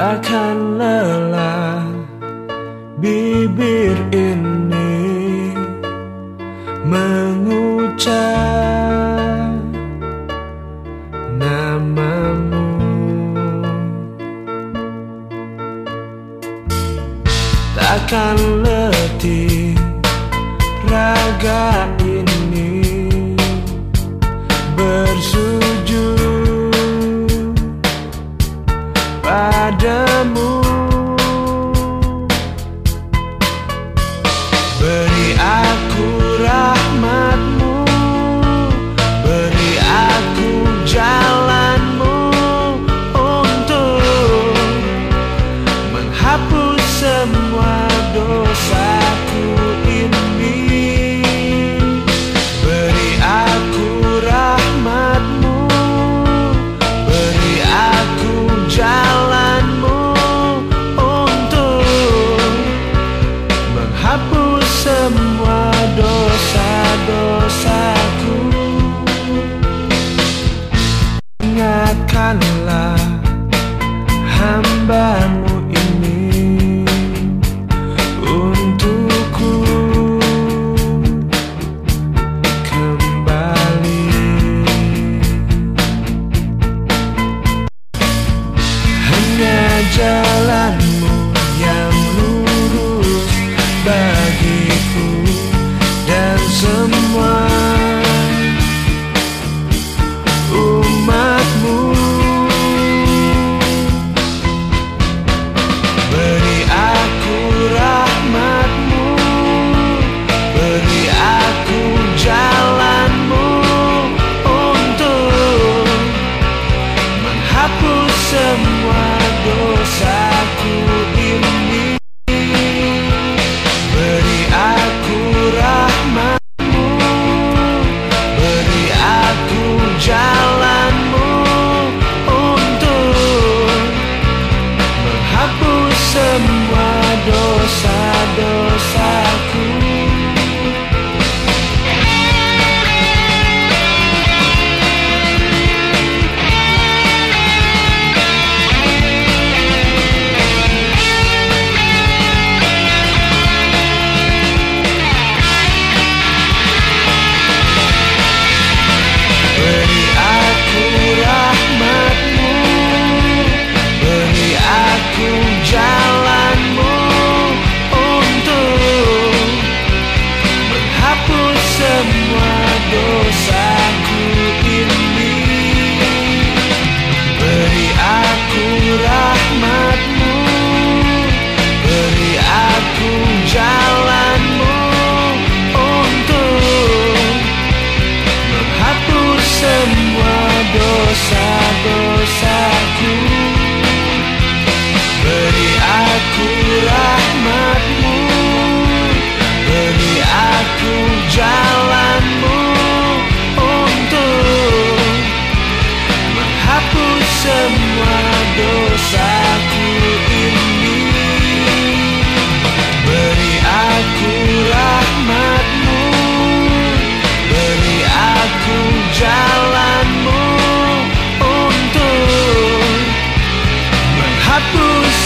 akan lelah bibir ini mengucap namamu. Takkan letih raga aku Kuatkanlah hambamu ini Untukku. Kembali. Hanya jalanmu yang lurus bagiku Dan semua some your side.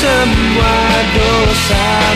semua dosa-dosaku.